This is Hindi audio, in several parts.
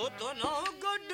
तो उतनो गड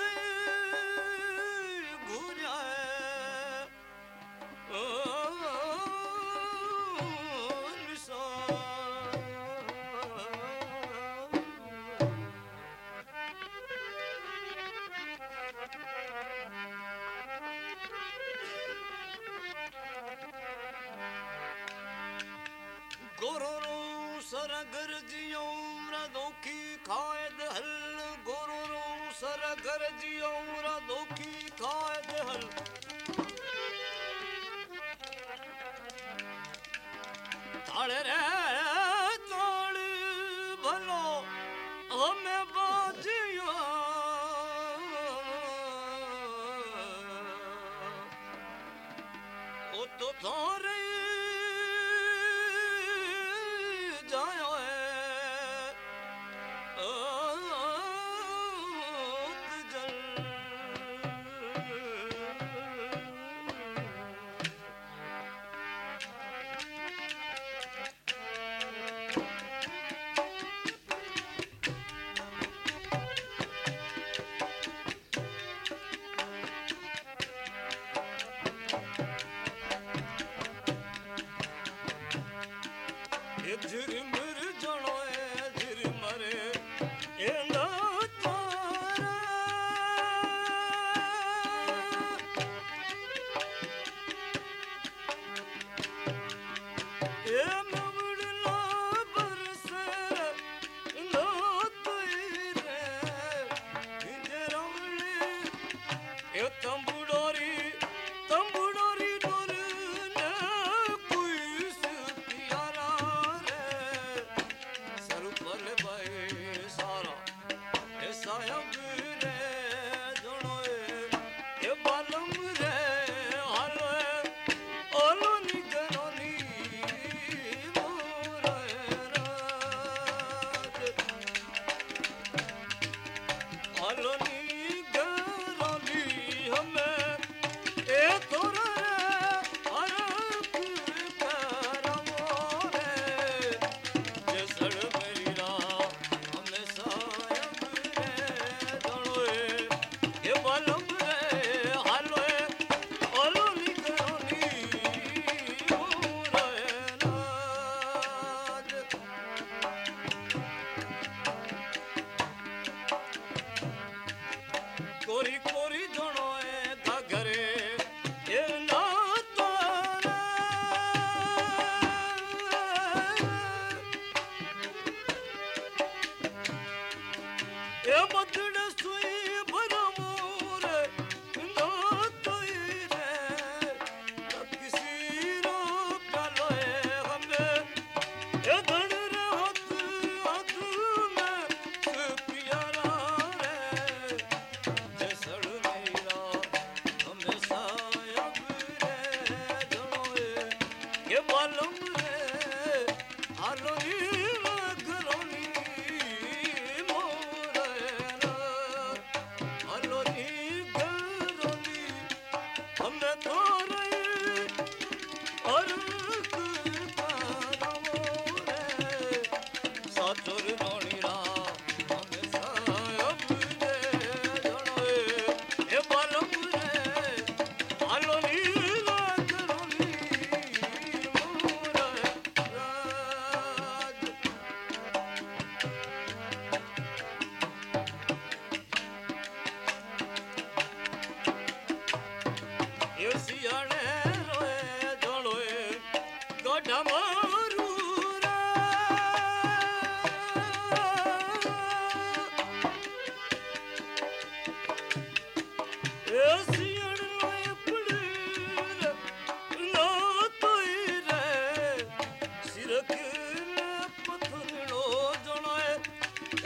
এ মঞ্জুরি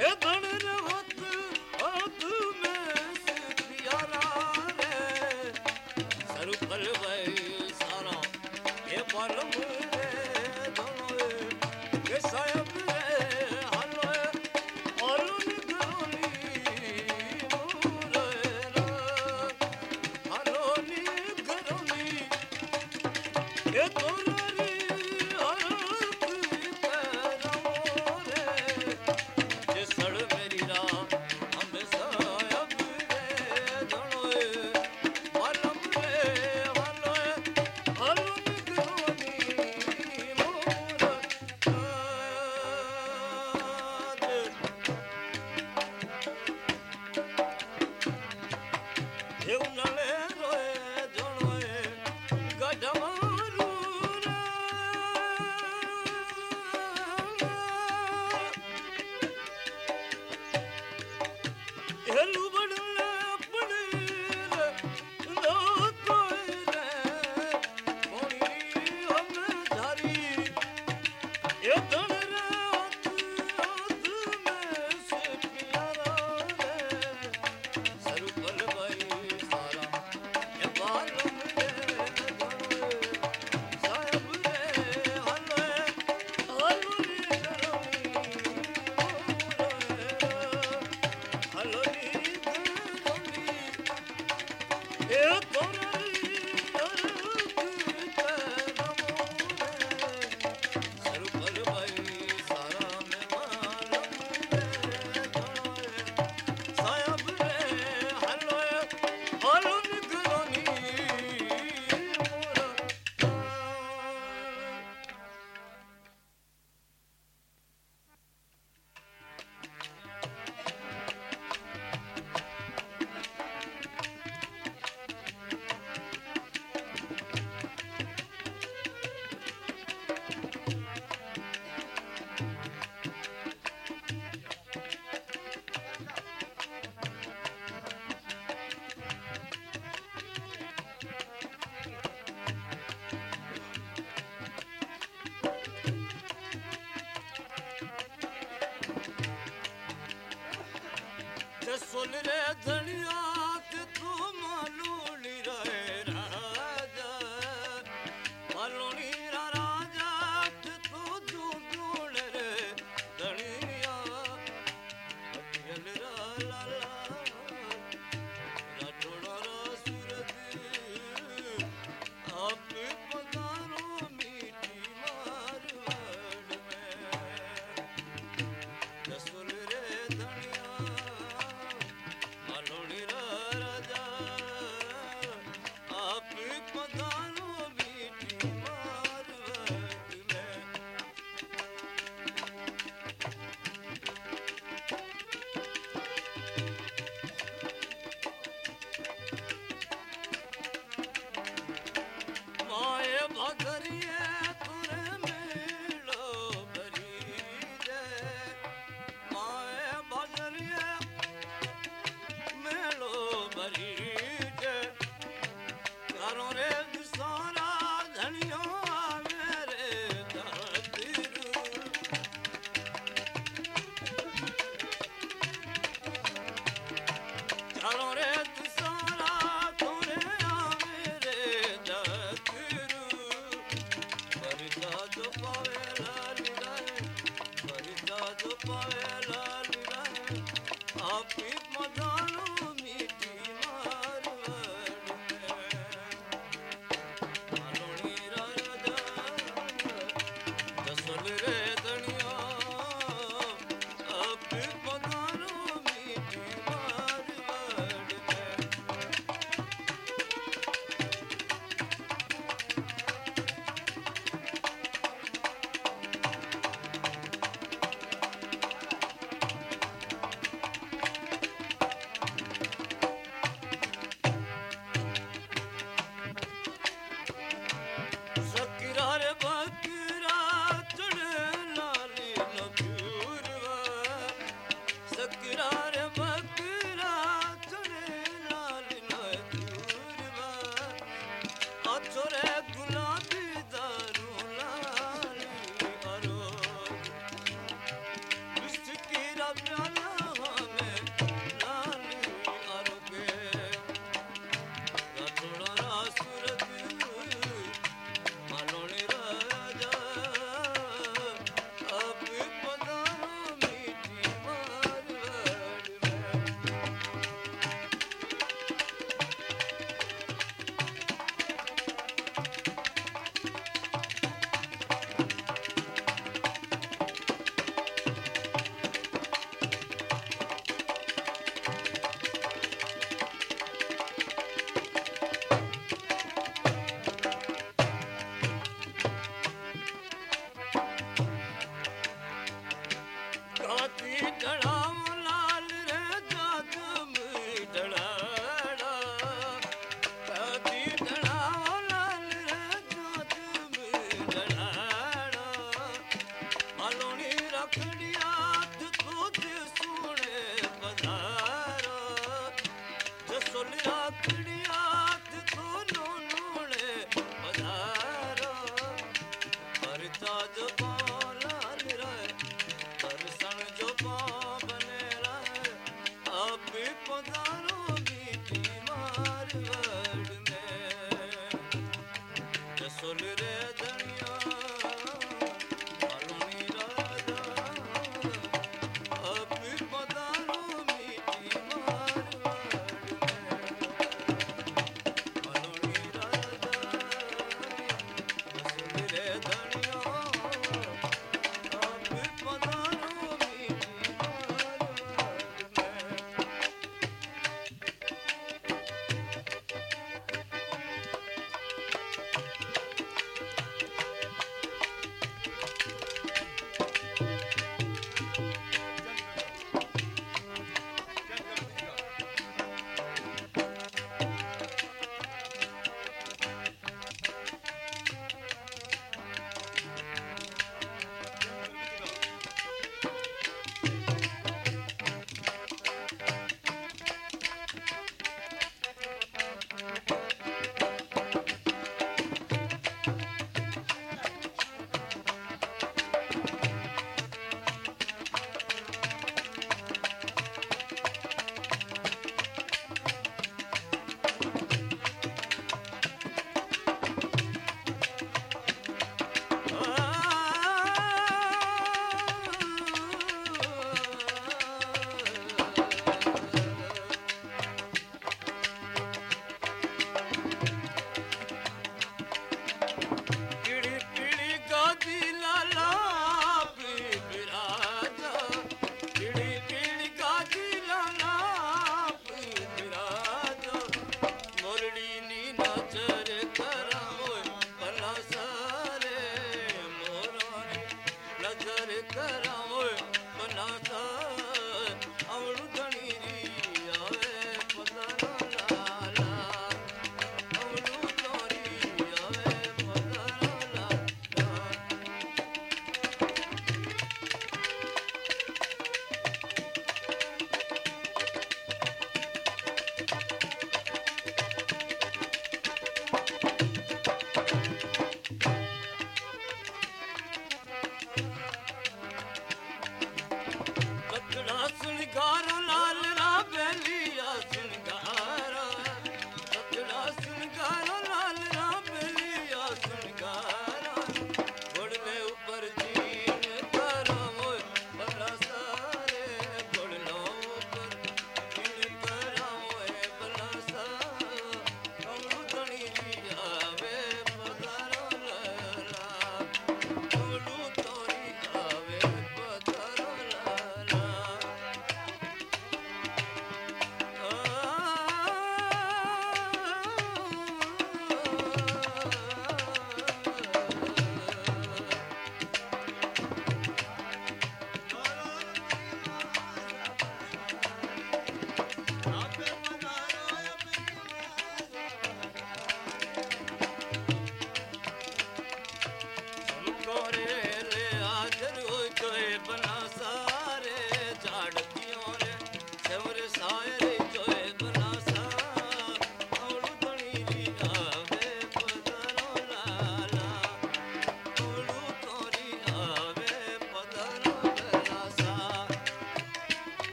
это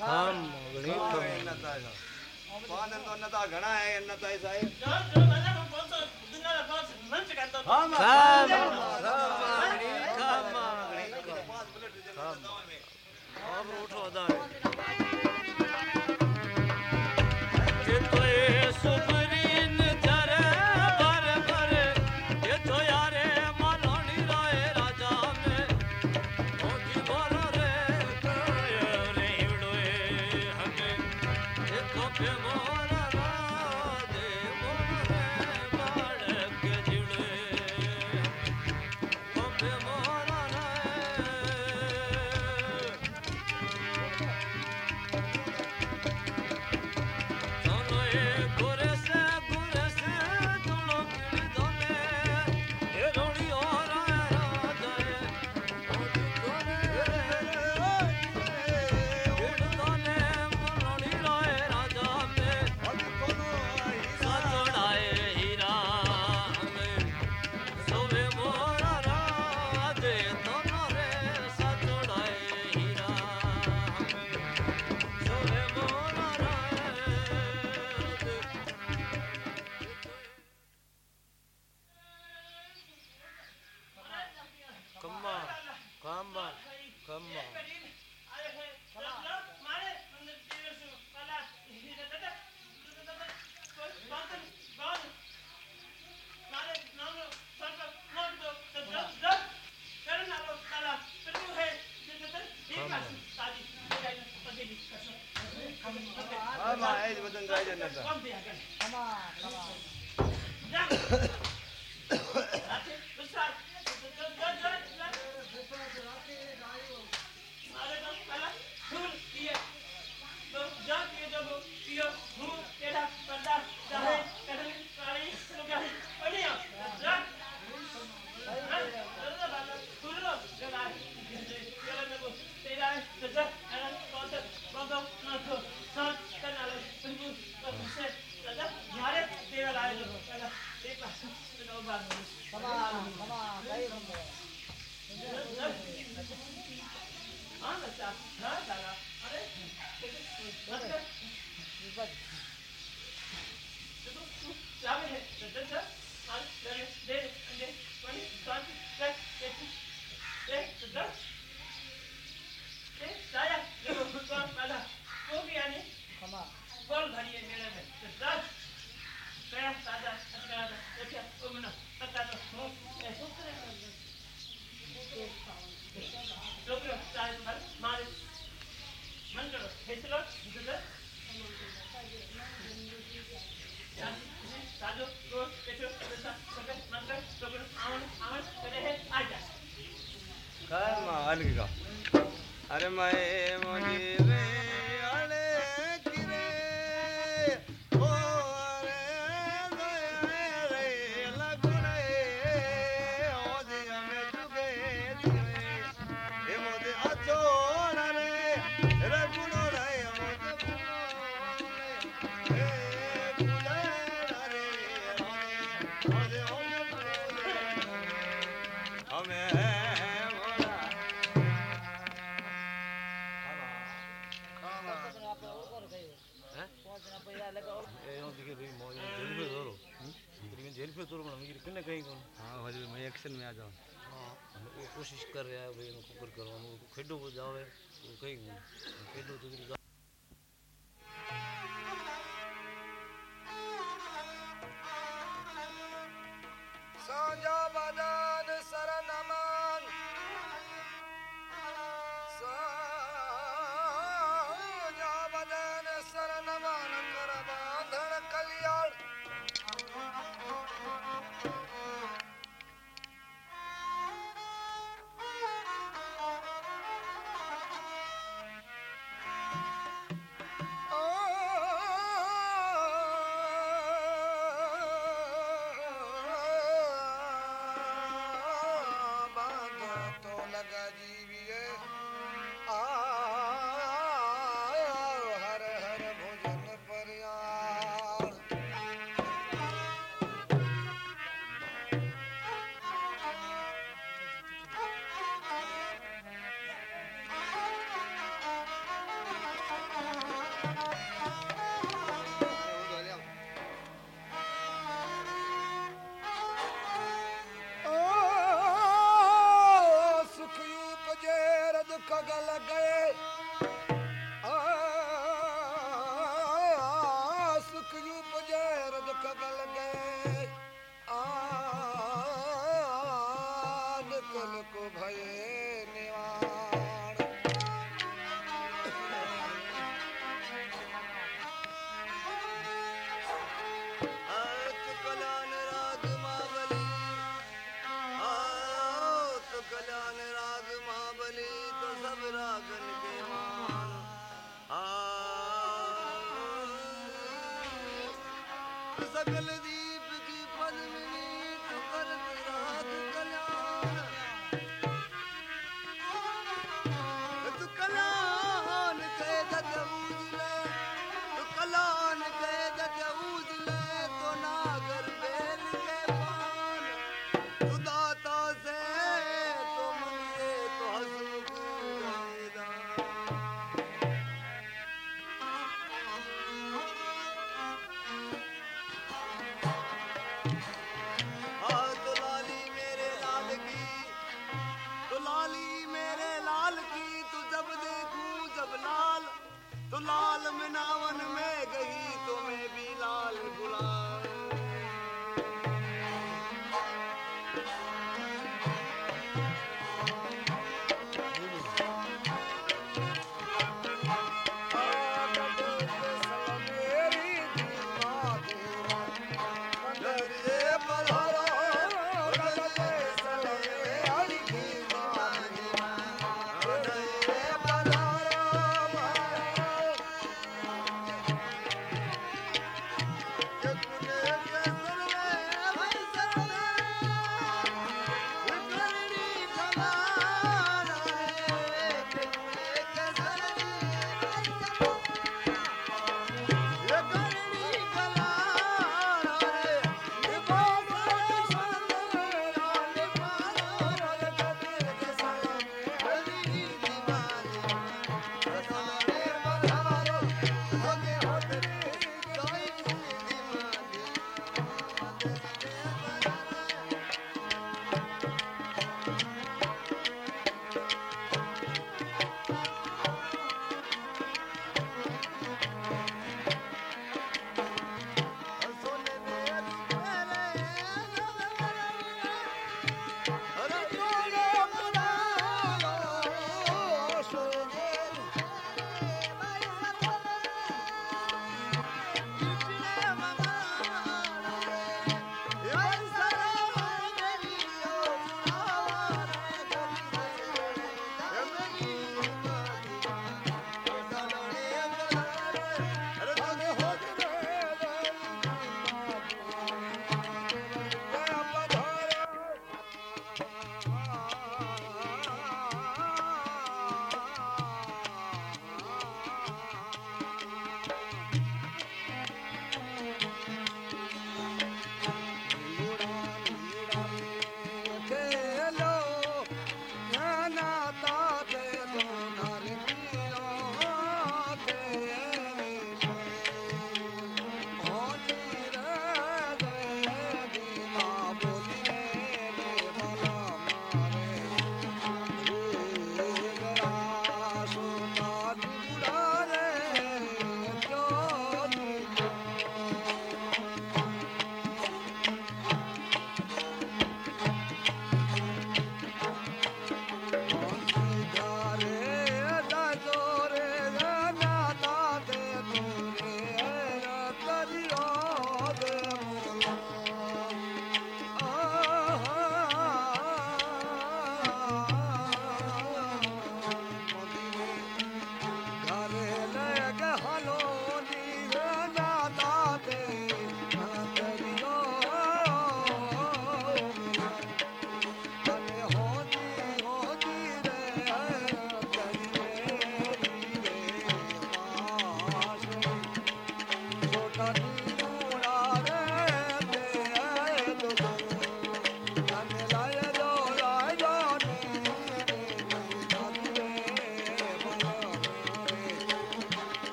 ખમા ઘણી ખમા ઘણા હે